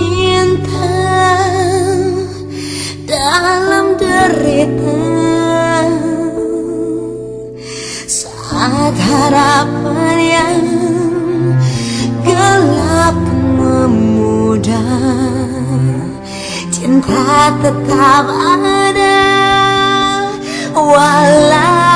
Cinta dalam derita. Saat harapan yang gelap memudar Cinta tetap ada Walau